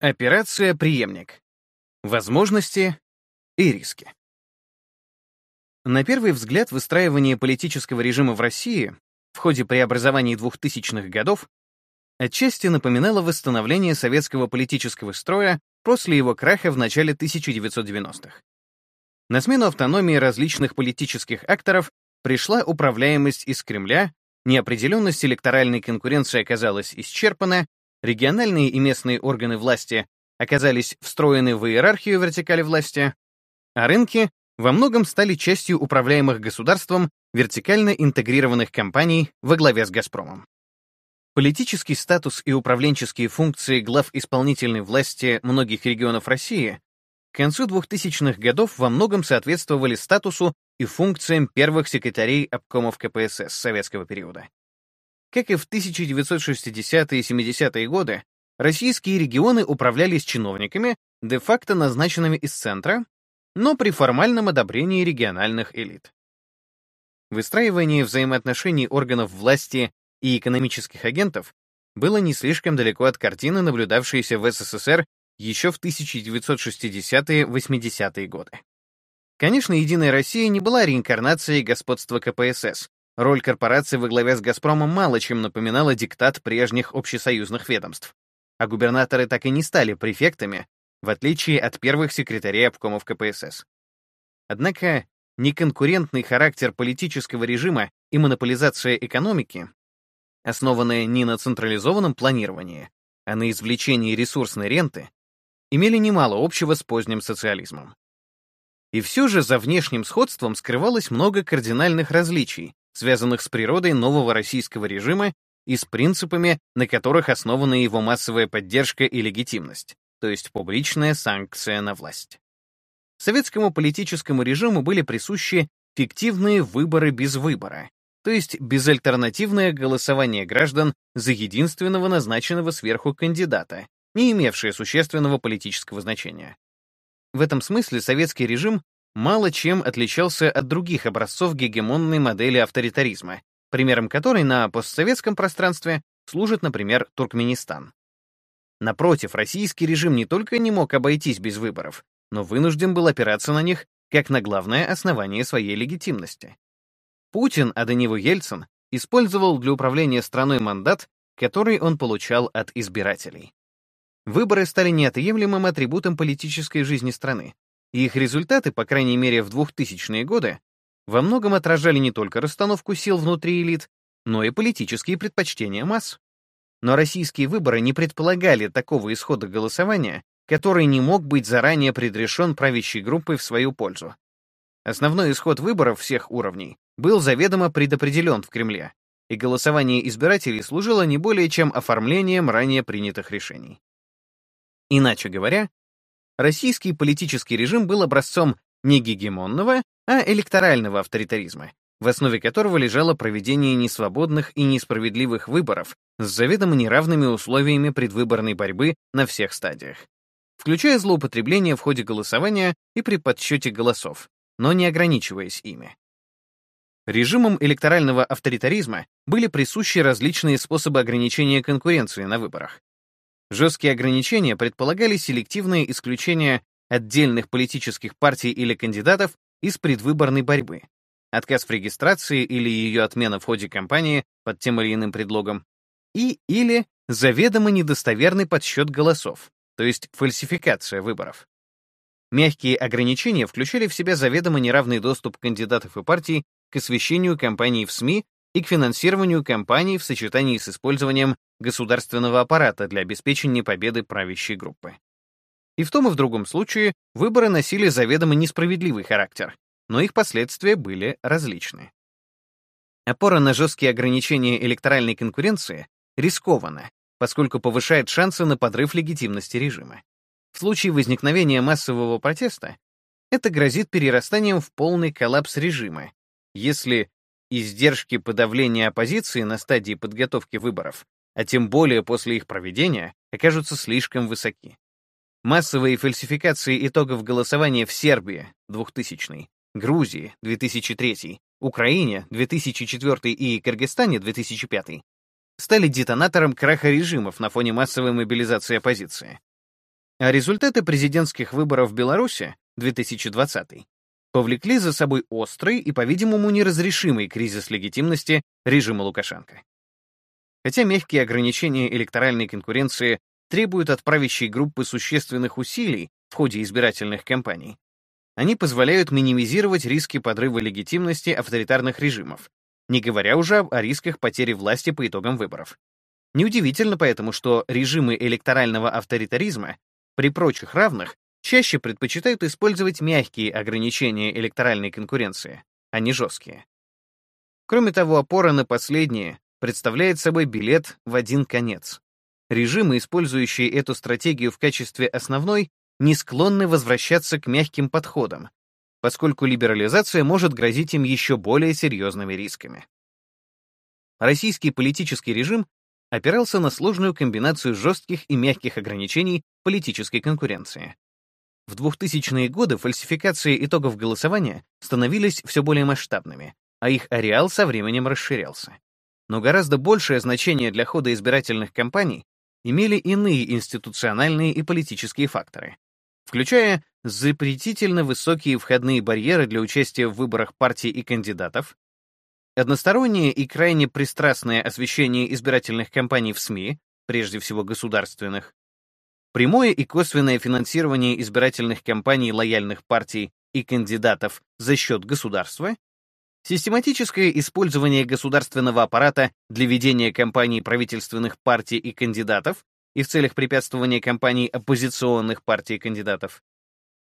Операция «Приемник». Возможности и риски. На первый взгляд, выстраивание политического режима в России в ходе преобразований 2000-х годов отчасти напоминало восстановление советского политического строя после его краха в начале 1990-х. На смену автономии различных политических акторов пришла управляемость из Кремля, неопределенность электоральной конкуренции оказалась исчерпана, региональные и местные органы власти оказались встроены в иерархию вертикали власти, а рынки во многом стали частью управляемых государством вертикально интегрированных компаний во главе с «Газпромом». Политический статус и управленческие функции глав исполнительной власти многих регионов России к концу 2000-х годов во многом соответствовали статусу и функциям первых секретарей обкомов КПСС советского периода. Как и в 1960-е и 70-е годы, российские регионы управлялись чиновниками, де-факто назначенными из центра, но при формальном одобрении региональных элит. Выстраивание взаимоотношений органов власти и экономических агентов было не слишком далеко от картины, наблюдавшейся в СССР еще в 1960-80-е годы. Конечно, «Единая Россия» не была реинкарнацией господства КПСС, Роль корпорации во главе с «Газпромом» мало чем напоминала диктат прежних общесоюзных ведомств, а губернаторы так и не стали префектами, в отличие от первых секретарей обкомов КПСС. Однако неконкурентный характер политического режима и монополизация экономики, основанная не на централизованном планировании, а на извлечении ресурсной ренты, имели немало общего с поздним социализмом. И все же за внешним сходством скрывалось много кардинальных различий, связанных с природой нового российского режима и с принципами, на которых основана его массовая поддержка и легитимность, то есть публичная санкция на власть. Советскому политическому режиму были присущи фиктивные выборы без выбора, то есть безальтернативное голосование граждан за единственного назначенного сверху кандидата, не имевшее существенного политического значения. В этом смысле советский режим мало чем отличался от других образцов гегемонной модели авторитаризма, примером которой на постсоветском пространстве служит, например, Туркменистан. Напротив, российский режим не только не мог обойтись без выборов, но вынужден был опираться на них как на главное основание своей легитимности. Путин, а до него Ельцин, использовал для управления страной мандат, который он получал от избирателей. Выборы стали неотъемлемым атрибутом политической жизни страны, и их результаты, по крайней мере в 2000-е годы, во многом отражали не только расстановку сил внутри элит, но и политические предпочтения масс. Но российские выборы не предполагали такого исхода голосования, который не мог быть заранее предрешен правящей группой в свою пользу. Основной исход выборов всех уровней был заведомо предопределен в Кремле, и голосование избирателей служило не более чем оформлением ранее принятых решений. Иначе говоря, российский политический режим был образцом не гегемонного, а электорального авторитаризма, в основе которого лежало проведение несвободных и несправедливых выборов с заведомо неравными условиями предвыборной борьбы на всех стадиях, включая злоупотребление в ходе голосования и при подсчете голосов, но не ограничиваясь ими. Режимам электорального авторитаризма были присущи различные способы ограничения конкуренции на выборах, Жесткие ограничения предполагали селективное исключение отдельных политических партий или кандидатов из предвыборной борьбы, отказ в регистрации или ее отмена в ходе кампании под тем или иным предлогом, и или заведомо недостоверный подсчет голосов, то есть фальсификация выборов. Мягкие ограничения включали в себя заведомо неравный доступ кандидатов и партий к освещению кампаний в СМИ и к финансированию кампаний в сочетании с использованием государственного аппарата для обеспечения победы правящей группы. И в том и в другом случае выборы носили заведомо несправедливый характер, но их последствия были различны. Опора на жесткие ограничения электоральной конкуренции рискована, поскольку повышает шансы на подрыв легитимности режима. В случае возникновения массового протеста это грозит перерастанием в полный коллапс режима, если издержки подавления оппозиции на стадии подготовки выборов а тем более после их проведения, окажутся слишком высоки. Массовые фальсификации итогов голосования в Сербии 2000, Грузии 2003, Украине 2004 и Кыргызстане 2005 стали детонатором краха режимов на фоне массовой мобилизации оппозиции. А результаты президентских выборов в Беларуси 2020 повлекли за собой острый и, по-видимому, неразрешимый кризис легитимности режима Лукашенко. Хотя мягкие ограничения электоральной конкуренции требуют от правящей группы существенных усилий в ходе избирательных кампаний, они позволяют минимизировать риски подрыва легитимности авторитарных режимов, не говоря уже о рисках потери власти по итогам выборов. Неудивительно поэтому, что режимы электорального авторитаризма при прочих равных чаще предпочитают использовать мягкие ограничения электоральной конкуренции, а не жесткие. Кроме того, опора на последние представляет собой билет в один конец. Режимы, использующие эту стратегию в качестве основной, не склонны возвращаться к мягким подходам, поскольку либерализация может грозить им еще более серьезными рисками. Российский политический режим опирался на сложную комбинацию жестких и мягких ограничений политической конкуренции. В 2000-е годы фальсификации итогов голосования становились все более масштабными, а их ареал со временем расширялся. Но гораздо большее значение для хода избирательных кампаний имели иные институциональные и политические факторы, включая запретительно высокие входные барьеры для участия в выборах партий и кандидатов, Одностороннее и крайне пристрастное освещение избирательных кампаний в СМИ, прежде всего государственных, прямое и косвенное финансирование избирательных кампаний лояльных партий и кандидатов за счет государства, систематическое использование государственного аппарата для ведения кампаний правительственных партий и кандидатов и в целях препятствования кампаний оппозиционных партий и кандидатов,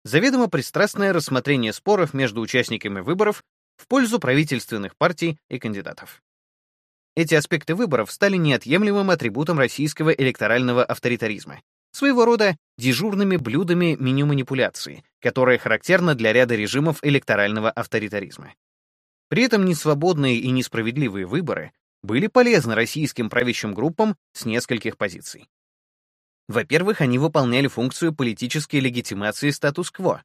заведомо пристрастное рассмотрение споров между участниками выборов в пользу правительственных партий и кандидатов. Эти аспекты выборов стали неотъемлемым атрибутом российского электорального авторитаризма, своего рода дежурными блюдами меню манипуляции, которое характерно для ряда режимов электорального авторитаризма. При этом несвободные и несправедливые выборы были полезны российским правящим группам с нескольких позиций. Во-первых, они выполняли функцию политической легитимации статус-кво,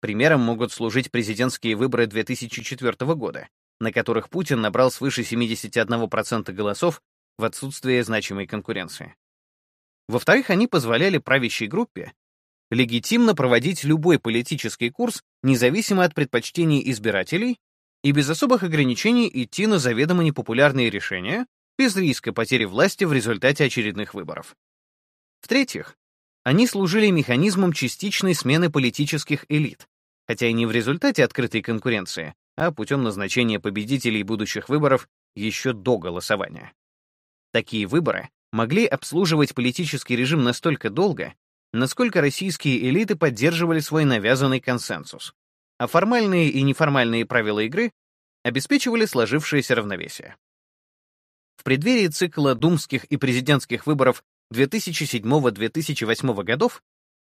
Примером могут служить президентские выборы 2004 года, на которых Путин набрал свыше 71% голосов в отсутствие значимой конкуренции. Во-вторых, они позволяли правящей группе легитимно проводить любой политический курс, независимо от предпочтений избирателей, и без особых ограничений идти на заведомо непопулярные решения, без риска потери власти в результате очередных выборов. В-третьих, они служили механизмом частичной смены политических элит, хотя и не в результате открытой конкуренции, а путем назначения победителей будущих выборов еще до голосования. Такие выборы могли обслуживать политический режим настолько долго, насколько российские элиты поддерживали свой навязанный консенсус, а формальные и неформальные правила игры обеспечивали сложившееся равновесие. В преддверии цикла думских и президентских выборов 2007-2008 годов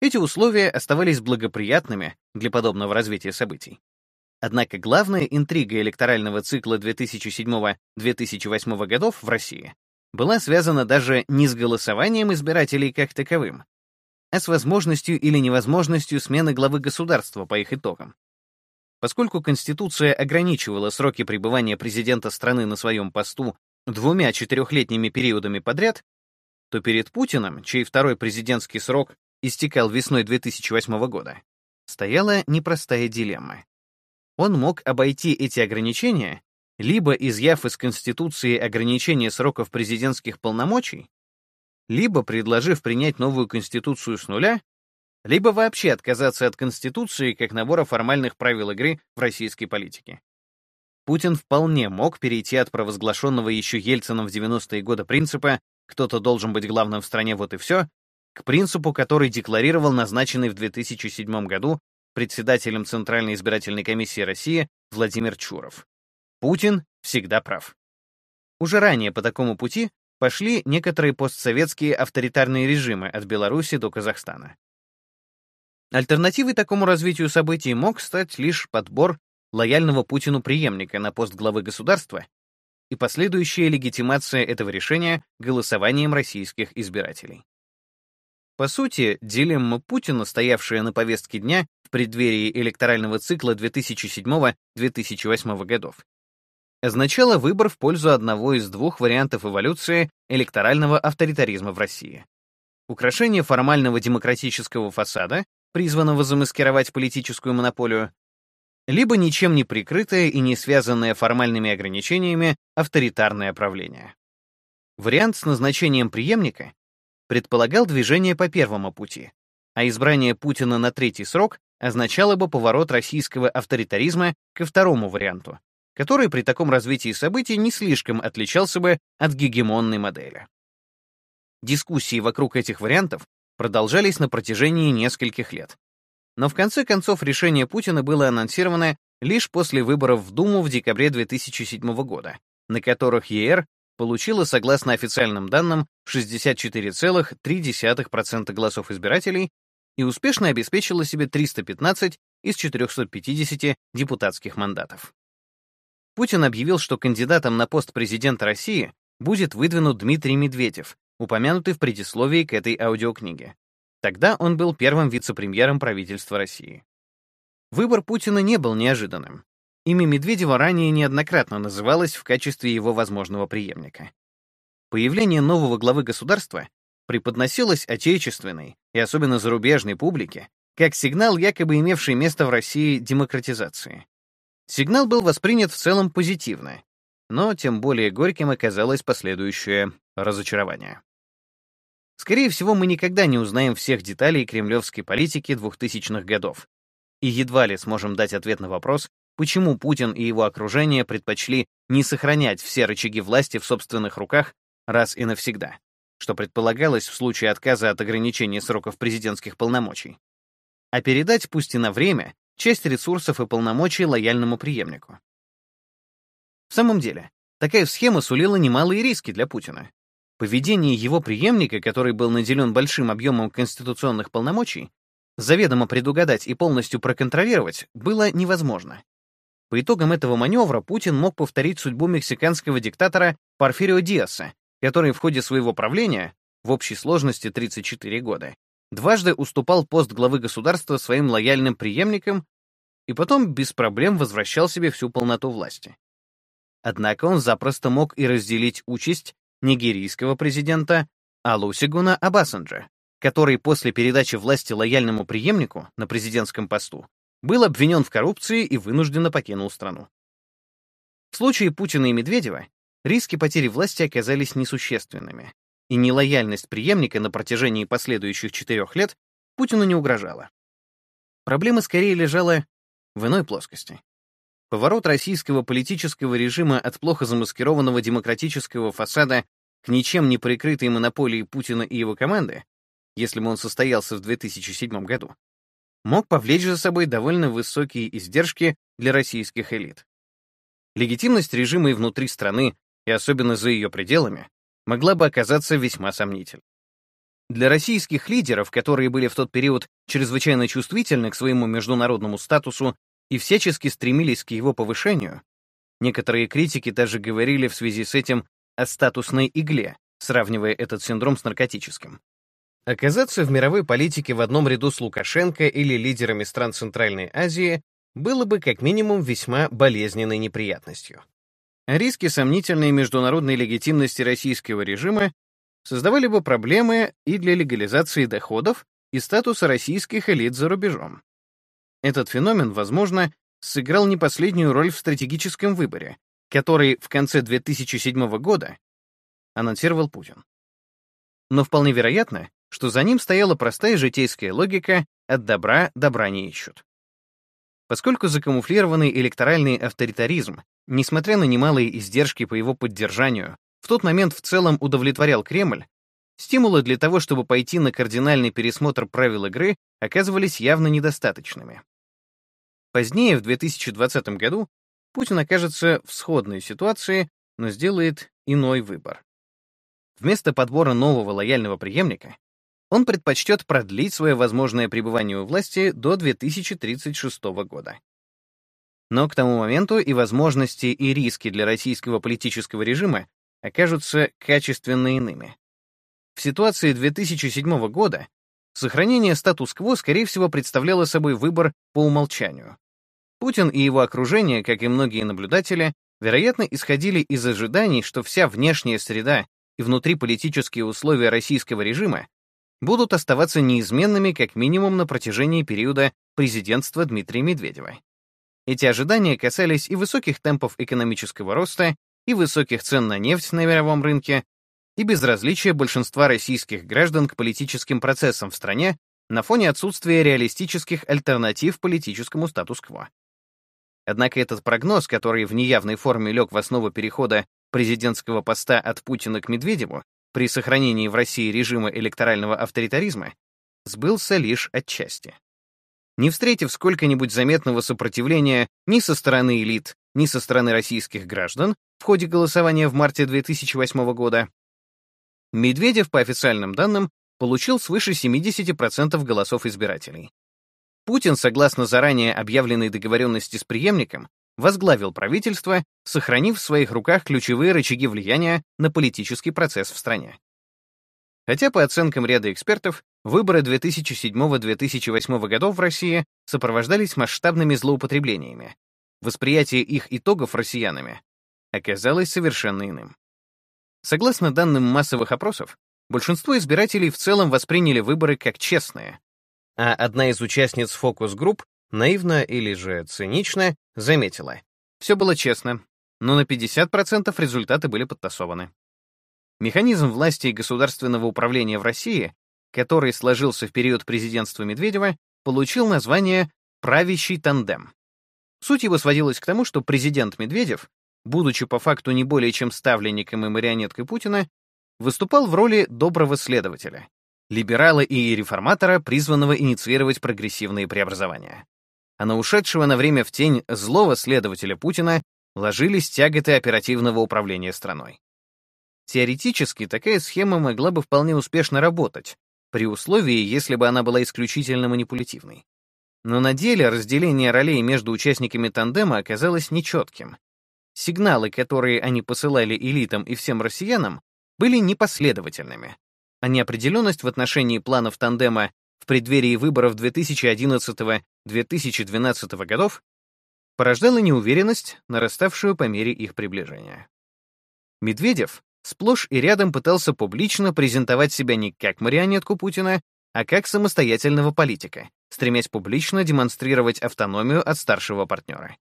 эти условия оставались благоприятными для подобного развития событий. Однако главная интрига электорального цикла 2007-2008 годов в России была связана даже не с голосованием избирателей как таковым, а с возможностью или невозможностью смены главы государства по их итогам. Поскольку Конституция ограничивала сроки пребывания президента страны на своем посту двумя четырехлетними периодами подряд, то перед Путиным, чей второй президентский срок истекал весной 2008 года, стояла непростая дилемма. Он мог обойти эти ограничения, либо изъяв из Конституции ограничение сроков президентских полномочий, либо предложив принять новую Конституцию с нуля, либо вообще отказаться от Конституции как набора формальных правил игры в российской политике. Путин вполне мог перейти от провозглашенного еще Ельцином в 90-е годы принципа кто-то должен быть главным в стране, вот и все, к принципу, который декларировал назначенный в 2007 году председателем Центральной избирательной комиссии России Владимир Чуров. Путин всегда прав. Уже ранее по такому пути пошли некоторые постсоветские авторитарные режимы от Беларуси до Казахстана. Альтернативой такому развитию событий мог стать лишь подбор лояльного Путину преемника на пост главы государства и последующая легитимация этого решения голосованием российских избирателей. По сути, дилемма Путина, стоявшая на повестке дня в преддверии электорального цикла 2007-2008 годов, означала выбор в пользу одного из двух вариантов эволюции электорального авторитаризма в России. украшение формального демократического фасада, призванного замаскировать политическую монополию, либо ничем не прикрытое и не связанное формальными ограничениями авторитарное правление. Вариант с назначением преемника предполагал движение по первому пути, а избрание Путина на третий срок означало бы поворот российского авторитаризма ко второму варианту, который при таком развитии событий не слишком отличался бы от гегемонной модели. Дискуссии вокруг этих вариантов продолжались на протяжении нескольких лет. Но в конце концов решение Путина было анонсировано лишь после выборов в Думу в декабре 2007 года, на которых ЕР получила, согласно официальным данным, 64,3% голосов избирателей и успешно обеспечила себе 315 из 450 депутатских мандатов. Путин объявил, что кандидатом на пост президента России будет выдвинут Дмитрий Медведев, упомянутый в предисловии к этой аудиокниге. Тогда он был первым вице-премьером правительства России. Выбор Путина не был неожиданным. Имя Медведева ранее неоднократно называлось в качестве его возможного преемника. Появление нового главы государства преподносилось отечественной и особенно зарубежной публике как сигнал, якобы имевший место в России демократизации. Сигнал был воспринят в целом позитивно, но тем более горьким оказалось последующее разочарование. Скорее всего, мы никогда не узнаем всех деталей кремлевской политики 2000-х годов, и едва ли сможем дать ответ на вопрос, почему Путин и его окружение предпочли не сохранять все рычаги власти в собственных руках раз и навсегда, что предполагалось в случае отказа от ограничения сроков президентских полномочий, а передать, пусть и на время, часть ресурсов и полномочий лояльному преемнику. В самом деле, такая схема сулила немалые риски для Путина. Поведение его преемника, который был наделен большим объемом конституционных полномочий, заведомо предугадать и полностью проконтролировать было невозможно. По итогам этого маневра Путин мог повторить судьбу мексиканского диктатора Порфирио Диаса, который в ходе своего правления, в общей сложности 34 года, дважды уступал пост главы государства своим лояльным преемникам и потом без проблем возвращал себе всю полноту власти. Однако он запросто мог и разделить участь нигерийского президента Алусигуна Абасанджа, который после передачи власти лояльному преемнику на президентском посту был обвинен в коррупции и вынужденно покинул страну. В случае Путина и Медведева риски потери власти оказались несущественными, и нелояльность преемника на протяжении последующих четырех лет Путину не угрожала. Проблема скорее лежала в иной плоскости. Поворот российского политического режима от плохо замаскированного демократического фасада к ничем не прикрытой монополии Путина и его команды, если бы он состоялся в 2007 году, мог повлечь за собой довольно высокие издержки для российских элит. Легитимность режима и внутри страны, и особенно за ее пределами, могла бы оказаться весьма сомнительной. Для российских лидеров, которые были в тот период чрезвычайно чувствительны к своему международному статусу и всячески стремились к его повышению, некоторые критики даже говорили в связи с этим о статусной игле, сравнивая этот синдром с наркотическим. Оказаться в мировой политике в одном ряду с Лукашенко или лидерами стран Центральной Азии было бы как минимум весьма болезненной неприятностью. риски сомнительной международной легитимности российского режима создавали бы проблемы и для легализации доходов и статуса российских элит за рубежом. Этот феномен, возможно, сыграл не последнюю роль в стратегическом выборе, который в конце 2007 года анонсировал Путин. Но вполне вероятно, что за ним стояла простая житейская логика «от добра добра не ищут». Поскольку закамуфлированный электоральный авторитаризм, несмотря на немалые издержки по его поддержанию, в тот момент в целом удовлетворял Кремль, стимулы для того, чтобы пойти на кардинальный пересмотр правил игры, оказывались явно недостаточными. Позднее, в 2020 году, Путин окажется в сходной ситуации, но сделает иной выбор. Вместо подбора нового лояльного преемника он предпочтет продлить свое возможное пребывание у власти до 2036 года. Но к тому моменту и возможности, и риски для российского политического режима окажутся качественно иными. В ситуации 2007 года Сохранение статус-кво, скорее всего, представляло собой выбор по умолчанию. Путин и его окружение, как и многие наблюдатели, вероятно, исходили из ожиданий, что вся внешняя среда и внутриполитические условия российского режима будут оставаться неизменными как минимум на протяжении периода президентства Дмитрия Медведева. Эти ожидания касались и высоких темпов экономического роста, и высоких цен на нефть на мировом рынке, и безразличия большинства российских граждан к политическим процессам в стране на фоне отсутствия реалистических альтернатив политическому статус-кво. Однако этот прогноз, который в неявной форме лег в основу перехода президентского поста от Путина к Медведеву при сохранении в России режима электорального авторитаризма, сбылся лишь отчасти. Не встретив сколько-нибудь заметного сопротивления ни со стороны элит, ни со стороны российских граждан в ходе голосования в марте 2008 года, Медведев, по официальным данным, получил свыше 70% голосов избирателей. Путин, согласно заранее объявленной договоренности с преемником, возглавил правительство, сохранив в своих руках ключевые рычаги влияния на политический процесс в стране. Хотя, по оценкам ряда экспертов, выборы 2007-2008 годов в России сопровождались масштабными злоупотреблениями, восприятие их итогов россиянами оказалось совершенно иным. Согласно данным массовых опросов, большинство избирателей в целом восприняли выборы как честные, а одна из участниц фокус-групп наивно или же цинично заметила. Все было честно, но на 50% результаты были подтасованы. Механизм власти и государственного управления в России, который сложился в период президентства Медведева, получил название «правящий тандем». Суть его сводилась к тому, что президент Медведев, будучи по факту не более чем ставленником и марионеткой Путина, выступал в роли доброго следователя, либерала и реформатора, призванного инициировать прогрессивные преобразования. А на ушедшего на время в тень злого следователя Путина ложились тяготы оперативного управления страной. Теоретически такая схема могла бы вполне успешно работать, при условии, если бы она была исключительно манипулятивной. Но на деле разделение ролей между участниками тандема оказалось нечетким. Сигналы, которые они посылали элитам и всем россиянам, были непоследовательными а неопределенность в отношении планов тандема в преддверии выборов 2011-2012 годов порождала неуверенность, нараставшую по мере их приближения. Медведев сплошь и рядом пытался публично презентовать себя не как марионетку Путина, а как самостоятельного политика, стремясь публично демонстрировать автономию от старшего партнера.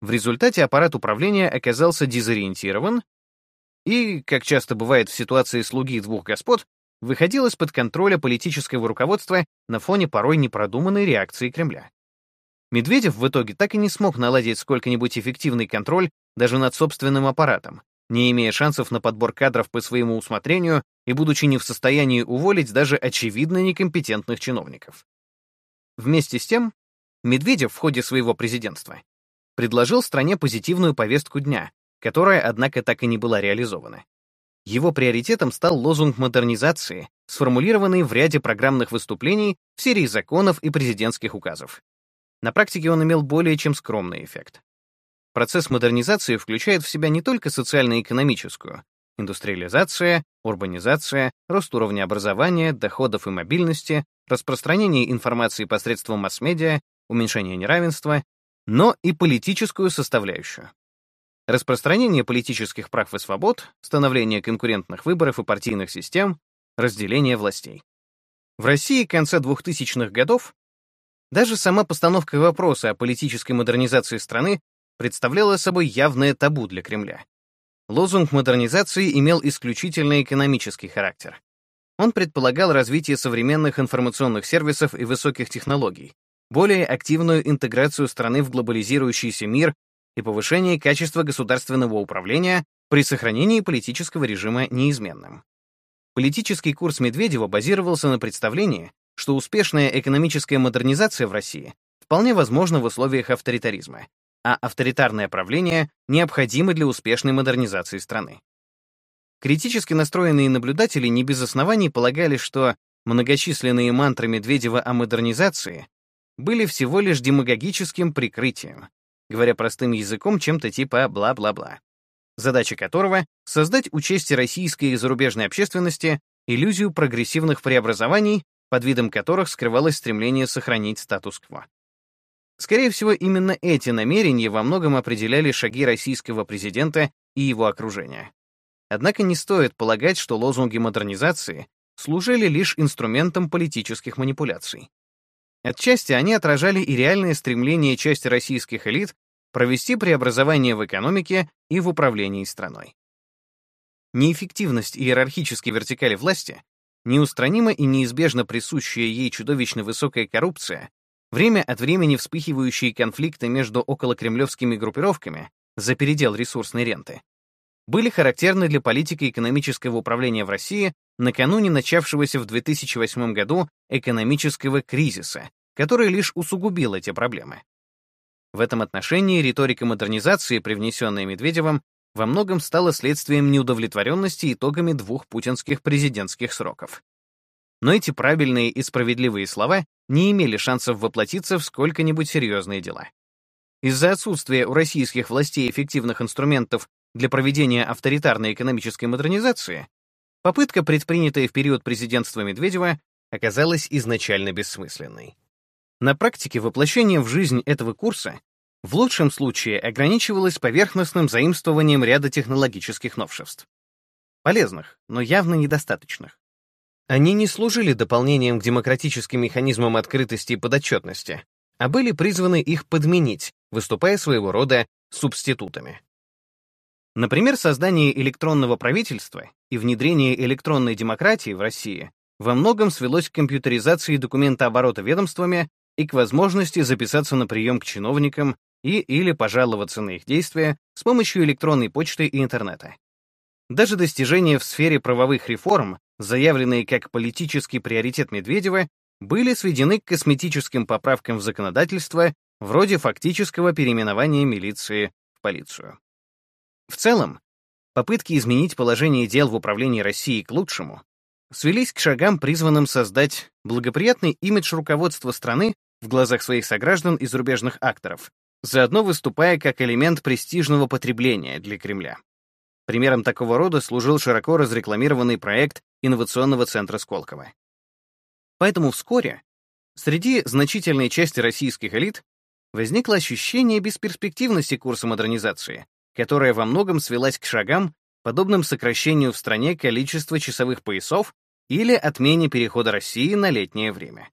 В результате аппарат управления оказался дезориентирован и, как часто бывает в ситуации слуги двух господ, выходил из-под контроля политического руководства на фоне порой непродуманной реакции Кремля. Медведев в итоге так и не смог наладить сколько-нибудь эффективный контроль даже над собственным аппаратом, не имея шансов на подбор кадров по своему усмотрению и будучи не в состоянии уволить даже очевидно некомпетентных чиновников. Вместе с тем, Медведев в ходе своего президентства предложил стране позитивную повестку дня, которая, однако, так и не была реализована. Его приоритетом стал лозунг модернизации, сформулированный в ряде программных выступлений в серии законов и президентских указов. На практике он имел более чем скромный эффект. Процесс модернизации включает в себя не только социально-экономическую, индустриализация, урбанизация, рост уровня образования, доходов и мобильности, распространение информации посредством масс-медиа, уменьшение неравенства, но и политическую составляющую распространение политических прав и свобод, становление конкурентных выборов и партийных систем, разделение властей. В России конца 2000-х годов даже сама постановка вопроса о политической модернизации страны представляла собой явное табу для Кремля. Лозунг модернизации имел исключительно экономический характер. Он предполагал развитие современных информационных сервисов и высоких технологий, более активную интеграцию страны в глобализирующийся мир и повышение качества государственного управления при сохранении политического режима неизменным. Политический курс Медведева базировался на представлении, что успешная экономическая модернизация в России вполне возможна в условиях авторитаризма, а авторитарное правление необходимо для успешной модернизации страны. Критически настроенные наблюдатели не без оснований полагали, что многочисленные мантры Медведева о модернизации были всего лишь демагогическим прикрытием, говоря простым языком, чем-то типа бла-бла-бла. Задача которого — создать у чести российской и зарубежной общественности иллюзию прогрессивных преобразований, под видом которых скрывалось стремление сохранить статус-кво. Скорее всего, именно эти намерения во многом определяли шаги российского президента и его окружения. Однако не стоит полагать, что лозунги модернизации служили лишь инструментом политических манипуляций. Отчасти они отражали и реальное стремление части российских элит провести преобразование в экономике и в управлении страной. Неэффективность иерархической вертикали власти, неустранима и неизбежно присущая ей чудовищно высокая коррупция, время от времени вспыхивающие конфликты между околокремлевскими группировками за передел ресурсной ренты, были характерны для политики экономического управления в России накануне начавшегося в 2008 году экономического кризиса, который лишь усугубил эти проблемы. В этом отношении риторика модернизации, привнесенная Медведевым, во многом стала следствием неудовлетворенности итогами двух путинских президентских сроков. Но эти правильные и справедливые слова не имели шансов воплотиться в сколько-нибудь серьезные дела. Из-за отсутствия у российских властей эффективных инструментов для проведения авторитарной экономической модернизации, попытка, предпринятая в период президентства Медведева, оказалась изначально бессмысленной. На практике воплощение в жизнь этого курса в лучшем случае ограничивалось поверхностным заимствованием ряда технологических новшеств. Полезных, но явно недостаточных. Они не служили дополнением к демократическим механизмам открытости и подотчетности, а были призваны их подменить, выступая своего рода субститутами. Например, создание электронного правительства и внедрение электронной демократии в России во многом свелось к компьютеризации документооборота ведомствами и к возможности записаться на прием к чиновникам и или пожаловаться на их действия с помощью электронной почты и интернета. Даже достижения в сфере правовых реформ, заявленные как политический приоритет Медведева, были сведены к косметическим поправкам в законодательство, вроде фактического переименования милиции в полицию. В целом, попытки изменить положение дел в управлении Россией к лучшему свелись к шагам, призванным создать благоприятный имидж руководства страны в глазах своих сограждан и зарубежных акторов, заодно выступая как элемент престижного потребления для Кремля. Примером такого рода служил широко разрекламированный проект инновационного центра Сколково. Поэтому вскоре среди значительной части российских элит возникло ощущение бесперспективности курса модернизации, которая во многом свелась к шагам, подобным сокращению в стране количества часовых поясов или отмене перехода России на летнее время.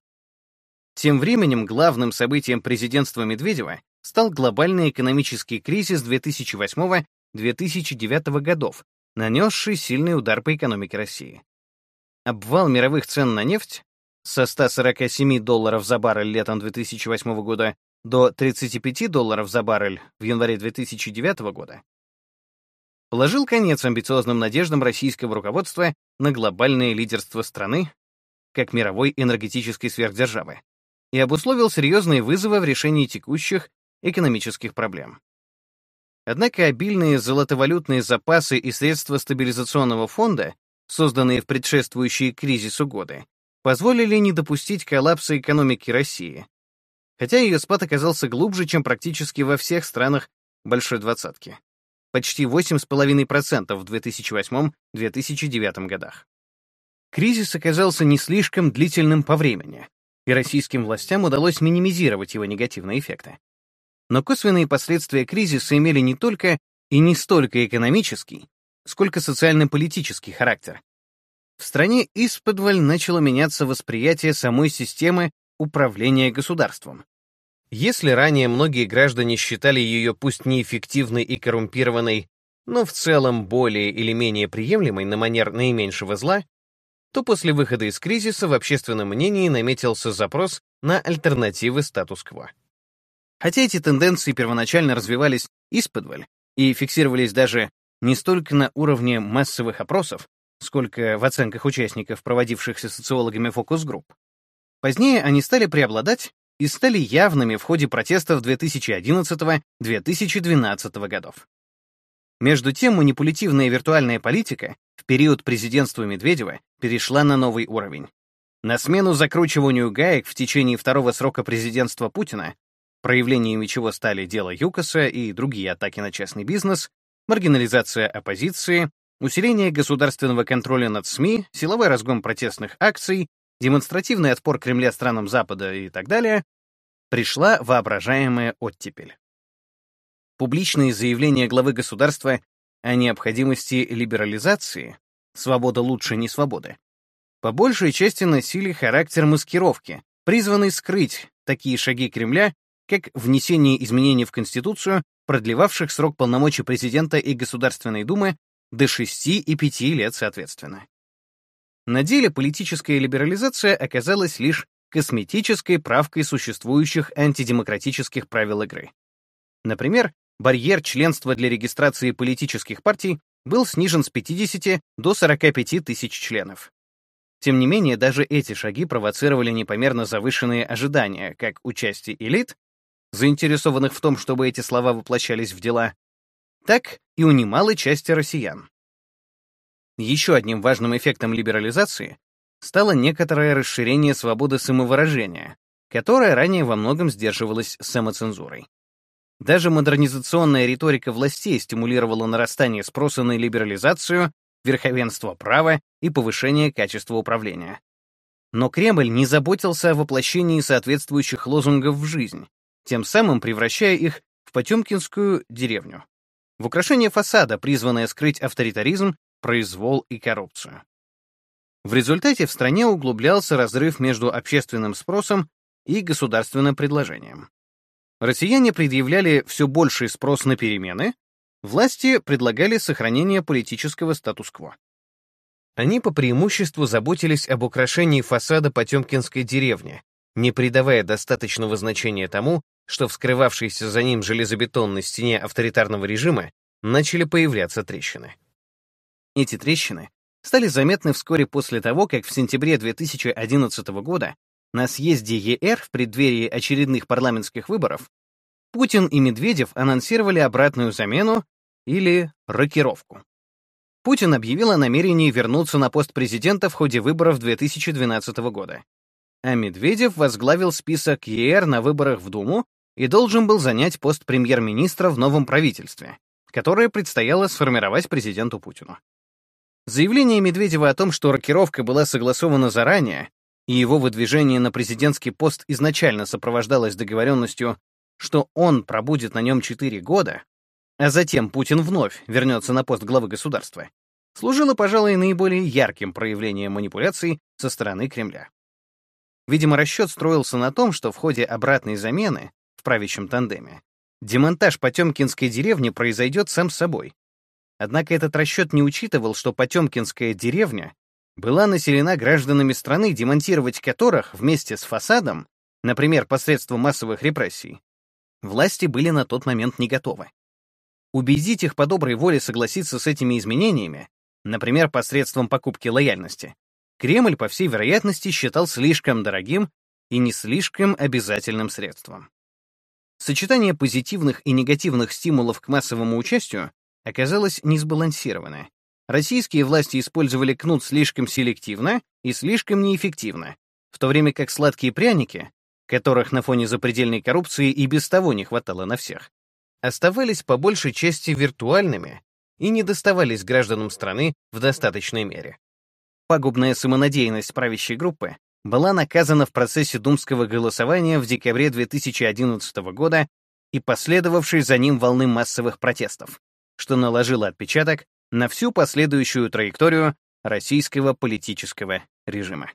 Тем временем главным событием президентства Медведева стал глобальный экономический кризис 2008-2009 годов, нанесший сильный удар по экономике России. Обвал мировых цен на нефть со 147 долларов за баррель летом 2008 года до 35 долларов за баррель в январе 2009 года положил конец амбициозным надеждам российского руководства на глобальное лидерство страны как мировой энергетической сверхдержавы и обусловил серьезные вызовы в решении текущих экономических проблем. Однако обильные золотовалютные запасы и средства стабилизационного фонда, созданные в предшествующие кризису годы, позволили не допустить коллапса экономики России, хотя ее спад оказался глубже, чем практически во всех странах Большой Двадцатки. Почти 8,5% в 2008-2009 годах. Кризис оказался не слишком длительным по времени, и российским властям удалось минимизировать его негативные эффекты. Но косвенные последствия кризиса имели не только и не столько экономический, сколько социально-политический характер. В стране исподволь начало меняться восприятие самой системы управления государством. Если ранее многие граждане считали ее пусть неэффективной и коррумпированной, но в целом более или менее приемлемой на манер наименьшего зла, то после выхода из кризиса в общественном мнении наметился запрос на альтернативы статус-кво. Хотя эти тенденции первоначально развивались исподволь и фиксировались даже не столько на уровне массовых опросов, сколько в оценках участников, проводившихся социологами фокус-групп, позднее они стали преобладать и стали явными в ходе протестов 2011-2012 годов. Между тем, манипулятивная виртуальная политика период президентства Медведева перешла на новый уровень. На смену закручиванию гаек в течение второго срока президентства Путина, проявлениями чего стали дело ЮКОСа и другие атаки на частный бизнес, маргинализация оппозиции, усиление государственного контроля над СМИ, силовой разгон протестных акций, демонстративный отпор Кремля странам Запада и так далее, пришла воображаемая оттепель. Публичные заявления главы государства о необходимости либерализации «свобода лучше не свободы» по большей части носили характер маскировки, призванный скрыть такие шаги Кремля, как внесение изменений в Конституцию, продлевавших срок полномочий президента и Государственной Думы до 6 и 5 лет соответственно. На деле политическая либерализация оказалась лишь косметической правкой существующих антидемократических правил игры. Например, барьер членства для регистрации политических партий был снижен с 50 до 45 тысяч членов. Тем не менее, даже эти шаги провоцировали непомерно завышенные ожидания как у элит, заинтересованных в том, чтобы эти слова воплощались в дела, так и у немалой части россиян. Еще одним важным эффектом либерализации стало некоторое расширение свободы самовыражения, которое ранее во многом сдерживалось самоцензурой. Даже модернизационная риторика властей стимулировала нарастание спроса на либерализацию, верховенство права и повышение качества управления. Но Кремль не заботился о воплощении соответствующих лозунгов в жизнь, тем самым превращая их в потемкинскую деревню. В украшение фасада, призванное скрыть авторитаризм, произвол и коррупцию. В результате в стране углублялся разрыв между общественным спросом и государственным предложением. Россияне предъявляли все больший спрос на перемены, власти предлагали сохранение политического статус-кво. Они по преимуществу заботились об украшении фасада Потемкинской деревни, не придавая достаточного значения тому, что в за ним железобетонной стене авторитарного режима начали появляться трещины. Эти трещины стали заметны вскоре после того, как в сентябре 2011 года на съезде ЕР в преддверии очередных парламентских выборов Путин и Медведев анонсировали обратную замену или рокировку. Путин объявил о намерении вернуться на пост президента в ходе выборов 2012 года. А Медведев возглавил список ЕР на выборах в Думу и должен был занять пост премьер-министра в новом правительстве, которое предстояло сформировать президенту Путину. Заявление Медведева о том, что рокировка была согласована заранее, и его выдвижение на президентский пост изначально сопровождалось договоренностью, что он пробудет на нем 4 года, а затем Путин вновь вернется на пост главы государства, служило, пожалуй, наиболее ярким проявлением манипуляций со стороны Кремля. Видимо, расчет строился на том, что в ходе обратной замены в правящем тандеме демонтаж Потемкинской деревни произойдет сам собой. Однако этот расчет не учитывал, что Потемкинская деревня была населена гражданами страны, демонтировать которых вместе с фасадом, например, посредством массовых репрессий, власти были на тот момент не готовы. Убедить их по доброй воле согласиться с этими изменениями, например, посредством покупки лояльности, Кремль, по всей вероятности, считал слишком дорогим и не слишком обязательным средством. Сочетание позитивных и негативных стимулов к массовому участию оказалось несбалансированное, Российские власти использовали кнут слишком селективно и слишком неэффективно, в то время как сладкие пряники, которых на фоне запредельной коррупции и без того не хватало на всех, оставались по большей части виртуальными и не доставались гражданам страны в достаточной мере. Пагубная самонадеянность правящей группы была наказана в процессе думского голосования в декабре 2011 года и последовавшей за ним волны массовых протестов, что наложило отпечаток на всю последующую траекторию российского политического режима.